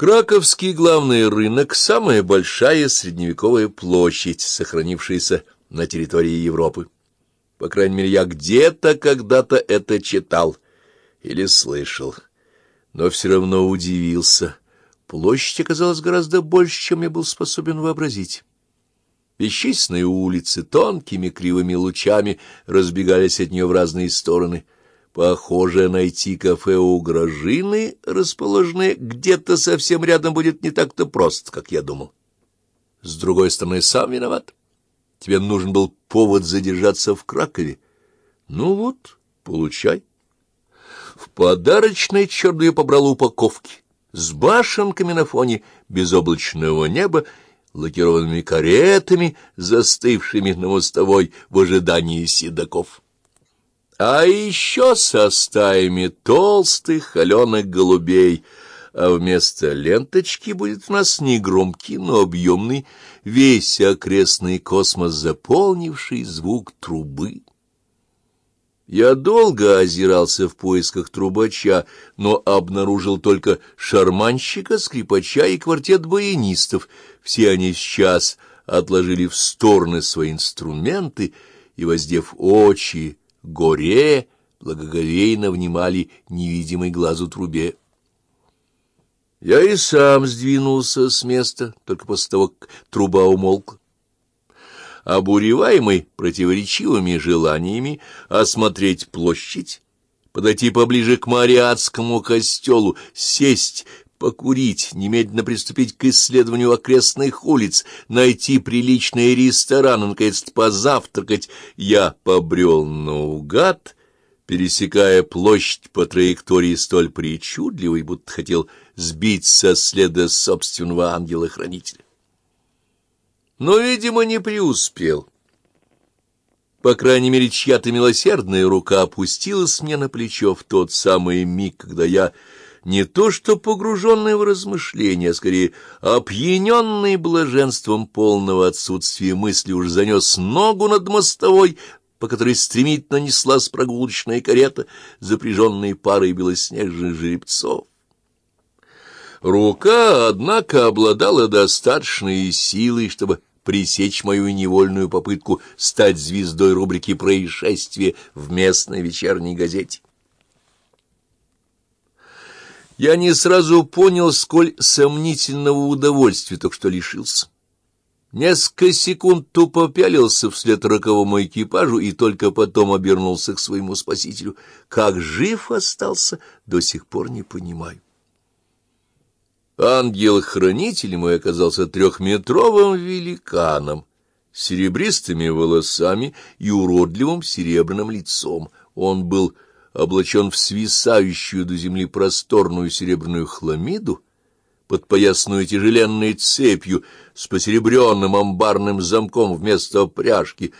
Краковский главный рынок — самая большая средневековая площадь, сохранившаяся на территории Европы. По крайней мере, я где-то когда-то это читал или слышал, но все равно удивился. Площадь оказалась гораздо больше, чем я был способен вообразить. Бесчисленные улицы тонкими кривыми лучами разбегались от нее в разные стороны — Похоже, найти кафе у Грожины, расположенное где-то совсем рядом, будет не так-то просто, как я думал. С другой стороны, сам виноват. Тебе нужен был повод задержаться в Кракове. Ну вот, получай. В подарочной черду я побрал упаковки с башенками на фоне безоблачного неба, лакированными каретами, застывшими на мостовой в ожидании седаков а еще со стаями толстых холеных голубей, а вместо ленточки будет у нас не громкий, но объемный, весь окрестный космос, заполнивший звук трубы. Я долго озирался в поисках трубача, но обнаружил только шарманщика, скрипача и квартет баянистов. Все они сейчас отложили в стороны свои инструменты и, воздев очи, горе благоговейно внимали невидимой глазу трубе. Я и сам сдвинулся с места, только после того, как труба умолкла. Обуреваемый противоречивыми желаниями осмотреть площадь, подойти поближе к Мариатскому костелу, сесть покурить, немедленно приступить к исследованию окрестных улиц, найти приличные рестораны, наконец позавтракать, я побрел наугад, пересекая площадь по траектории столь причудливой, будто хотел сбить со следа собственного ангела-хранителя. Но, видимо, не преуспел. По крайней мере, чья-то милосердная рука опустилась мне на плечо в тот самый миг, когда я не то что погруженный в размышления, а скорее опьяненный блаженством полного отсутствия мысли, уж занес ногу над мостовой, по которой стремительно неслась прогулочная карета, запряженная парой белоснежных жеребцов. Рука, однако, обладала достаточной силой, чтобы пресечь мою невольную попытку стать звездой рубрики «Происшествия» в местной вечерней газете. Я не сразу понял, сколь сомнительного удовольствия только что лишился. Несколько секунд тупо пялился вслед роковому экипажу и только потом обернулся к своему спасителю. Как жив остался, до сих пор не понимаю. Ангел-хранитель мой оказался трехметровым великаном, серебристыми волосами и уродливым серебряным лицом. Он был облачен в свисающую до земли просторную серебряную хламиду, подпоясную тяжеленной цепью с посеребренным амбарным замком вместо пряжки.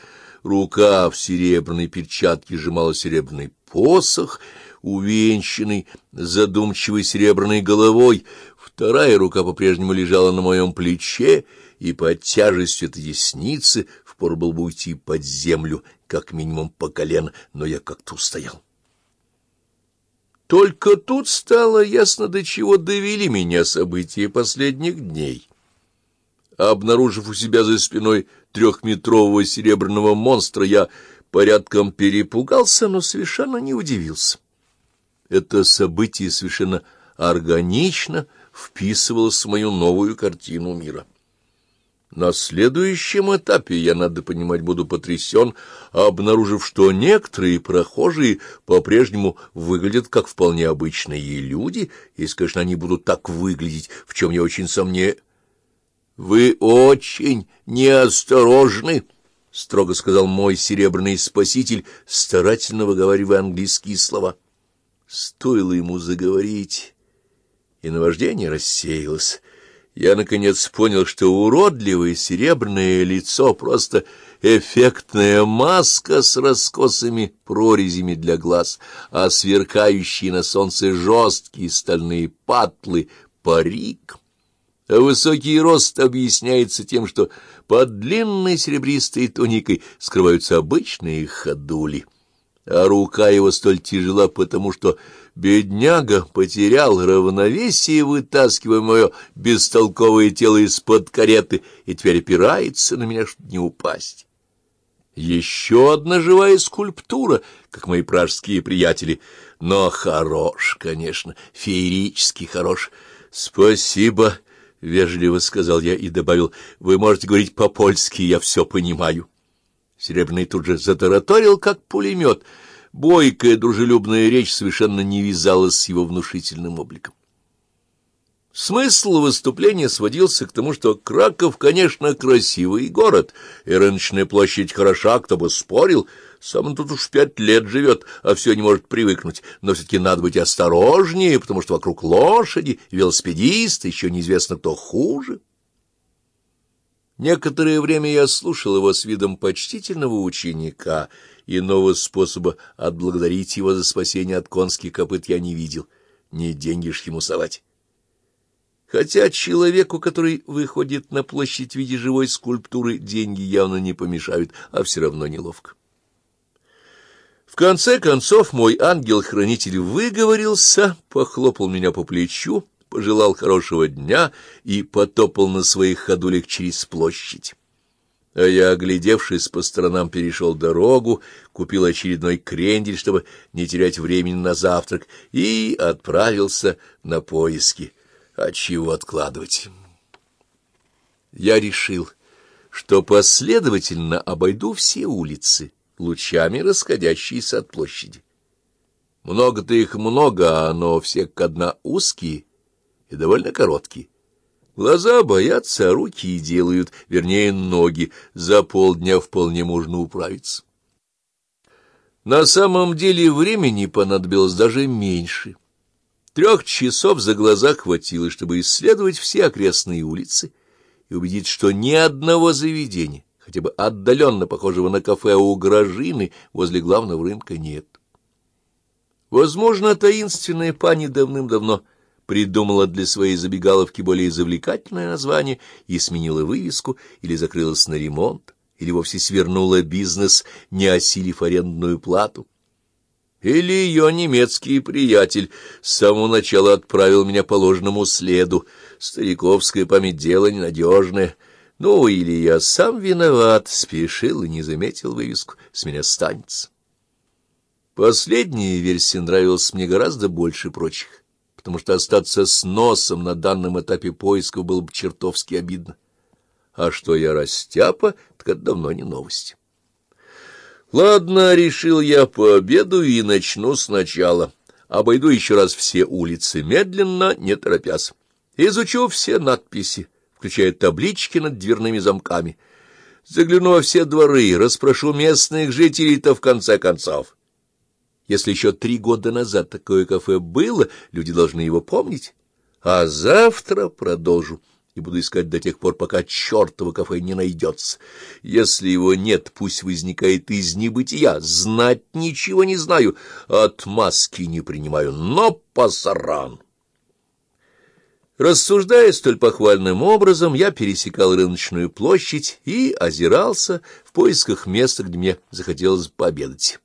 Рука в серебряной перчатке сжимала серебряный посох, увенчанный задумчивой серебряной головой, вторая рука по-прежнему лежала на моем плече, и под тяжестью этой десницы впору был бы уйти под землю, как минимум по колено, но я как-то устоял. Только тут стало ясно, до чего довели меня события последних дней. Обнаружив у себя за спиной трехметрового серебряного монстра, я порядком перепугался, но совершенно не удивился. Это событие совершенно органично вписывалось в мою новую картину мира. На следующем этапе, я, надо понимать, буду потрясен, обнаружив, что некоторые прохожие по-прежнему выглядят как вполне обычные люди, если, конечно, они будут так выглядеть, в чем я очень сомневаюсь. — Вы очень неосторожны, — строго сказал мой серебряный спаситель, старательно выговаривая английские слова. Стоило ему заговорить, и наваждение рассеялось я, наконец, понял, что уродливое серебряное лицо — просто эффектная маска с раскосыми прорезями для глаз, а сверкающие на солнце жесткие стальные патлы — парик. А высокий рост объясняется тем, что под длинной серебристой туникой скрываются обычные ходули, а рука его столь тяжела, потому что Бедняга потерял равновесие, вытаскивая мое бестолковое тело из-под кареты, и теперь опирается на меня, чтобы не упасть. Еще одна живая скульптура, как мои пражские приятели, но хорош, конечно, феерически хорош. Спасибо, — вежливо сказал я и добавил, — вы можете говорить по-польски, я все понимаю. Серебряный тут же затараторил, как пулемет — Бойкая, дружелюбная речь совершенно не вязалась с его внушительным обликом. Смысл выступления сводился к тому, что Краков, конечно, красивый город, и рыночная площадь хороша, кто бы спорил, сам он тут уж пять лет живет, а все не может привыкнуть, но все-таки надо быть осторожнее, потому что вокруг лошади, велосипедисты, еще неизвестно кто хуже. Некоторое время я слушал его с видом почтительного ученика — Иного способа отблагодарить его за спасение от конских копыт я не видел. Не деньги ж ему совать. Хотя человеку, который выходит на площадь в виде живой скульптуры, деньги явно не помешают, а все равно неловко. В конце концов мой ангел-хранитель выговорился, похлопал меня по плечу, пожелал хорошего дня и потопал на своих ходулях через площадь а я, оглядевшись по сторонам, перешел дорогу, купил очередной крендель, чтобы не терять времени на завтрак, и отправился на поиски. А чего откладывать? Я решил, что последовательно обойду все улицы, лучами расходящиеся от площади. Много-то их много, но все как одна узкие и довольно короткие. Глаза боятся, а руки и делают, вернее, ноги. За полдня вполне можно управиться. На самом деле времени понадобилось даже меньше. Трех часов за глаза хватило, чтобы исследовать все окрестные улицы и убедить, что ни одного заведения, хотя бы отдаленно похожего на кафе у Грожины, возле главного рынка нет. Возможно, таинственная пани давным-давно придумала для своей забегаловки более завлекательное название и сменила вывеску или закрылась на ремонт, или вовсе свернула бизнес, не осилив арендную плату. Или ее немецкий приятель с самого начала отправил меня по ложному следу. Стариковская память дело ненадежное. Ну, или я сам виноват, спешил и не заметил вывеску. С меня станется. Последняя версия нравилась мне гораздо больше прочих потому что остаться с носом на данном этапе поисков было бы чертовски обидно. А что я растяпа, так это давно не новость. Ладно, решил я, пообедаю и начну сначала. Обойду еще раз все улицы, медленно, не торопясь. Изучу все надписи, включая таблички над дверными замками. Загляну во все дворы, расспрошу местных жителей-то в конце концов. Если еще три года назад такое кафе было, люди должны его помнить. А завтра продолжу и буду искать до тех пор, пока чертово кафе не найдется. Если его нет, пусть возникает из небытия. Знать ничего не знаю, отмазки не принимаю, но пасаран. Рассуждая столь похвальным образом, я пересекал рыночную площадь и озирался в поисках места, где мне захотелось пообедать.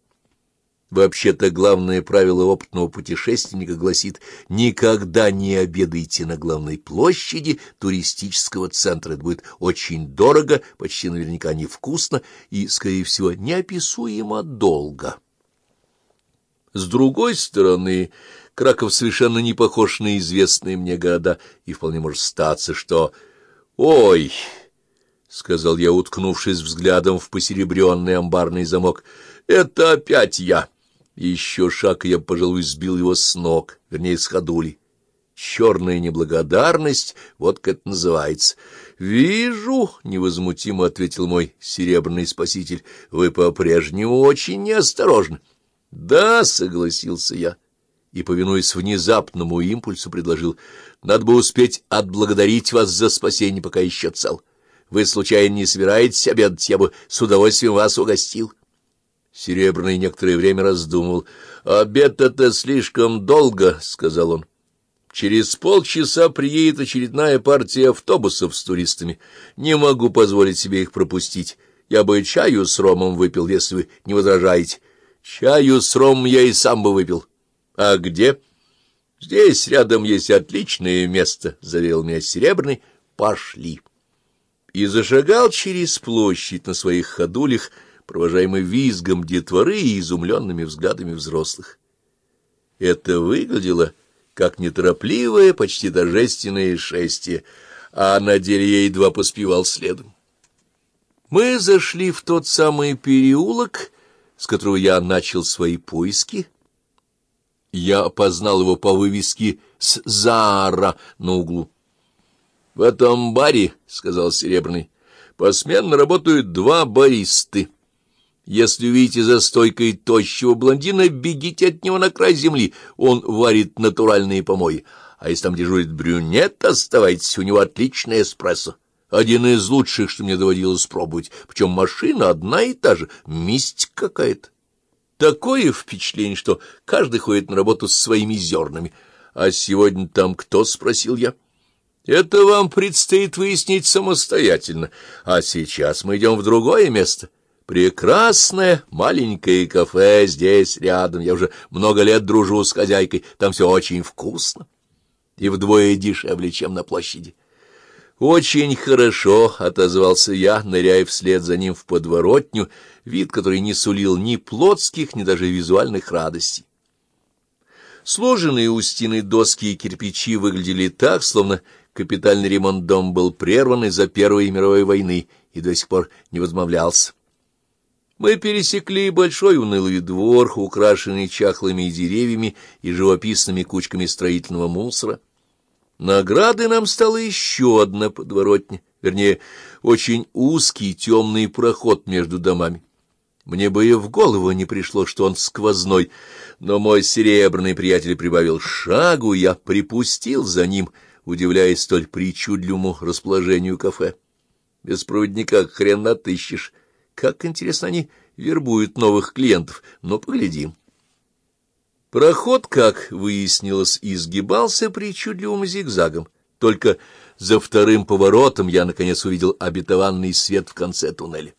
Вообще-то главное правило опытного путешественника гласит «никогда не обедайте на главной площади туристического центра». Это будет очень дорого, почти наверняка невкусно и, скорее всего, неописуемо долго. С другой стороны, Краков совершенно не похож на известные мне города, и вполне может статься, что... «Ой!» — сказал я, уткнувшись взглядом в посеребренный амбарный замок. «Это опять я!» Еще шаг, я, пожалуй, сбил его с ног, вернее, с ходули. Черная неблагодарность, вот как это называется. — Вижу, — невозмутимо ответил мой серебряный спаситель, — вы по-прежнему очень неосторожны. — Да, — согласился я, и, повинуясь внезапному импульсу, предложил, — надо бы успеть отблагодарить вас за спасение, пока еще цел. Вы, случайно, не собираетесь обедать, я бы с удовольствием вас угостил. — Серебряный некоторое время раздумывал. «Обед это слишком долго», — сказал он. «Через полчаса приедет очередная партия автобусов с туристами. Не могу позволить себе их пропустить. Я бы чаю с ромом выпил, если вы не возражаете. Чаю с ромом я и сам бы выпил. — А где? — Здесь рядом есть отличное место, — заверил меня Серебряный. — Пошли. И зашагал через площадь на своих ходулях, провожаемый визгом детворы и изумленными взглядами взрослых. Это выглядело как неторопливое, почти торжественное шествие, а на деле я едва поспевал следом. Мы зашли в тот самый переулок, с которого я начал свои поиски. Я опознал его по вывеске с Зара на углу. — В этом баре, — сказал Серебряный, — посменно работают два баристы. Если увидите за стойкой тощего блондина, бегите от него на край земли, он варит натуральные помои. А если там дежурит брюнет, оставайтесь, у него отличный эспрессо. Один из лучших, что мне доводилось пробовать, причем машина одна и та же, мистика какая-то. Такое впечатление, что каждый ходит на работу с своими зернами. А сегодня там кто, спросил я. Это вам предстоит выяснить самостоятельно, а сейчас мы идем в другое место. Прекрасное маленькое кафе здесь рядом. Я уже много лет дружу с хозяйкой. Там все очень вкусно. И вдвое дешевле, чем на площади. «Очень хорошо», — отозвался я, ныряя вслед за ним в подворотню, вид, который не сулил ни плотских, ни даже визуальных радостей. Сложенные у стены доски и кирпичи выглядели так, словно капитальный ремонт дома был прерван из-за Первой мировой войны и до сих пор не возмовлялся. Мы пересекли большой унылый двор, украшенный чахлыми деревьями и живописными кучками строительного мусора. Наградой нам стала еще одна подворотня, вернее, очень узкий темный проход между домами. Мне бы и в голову не пришло, что он сквозной, но мой серебряный приятель прибавил шагу, и я припустил за ним, удивляясь столь причудливому расположению кафе. Без проводника хрен отыщешь. Как интересно они вербуют новых клиентов, но поглядим. Проход, как выяснилось, изгибался причудливым зигзагом. Только за вторым поворотом я, наконец, увидел обетованный свет в конце туннеля.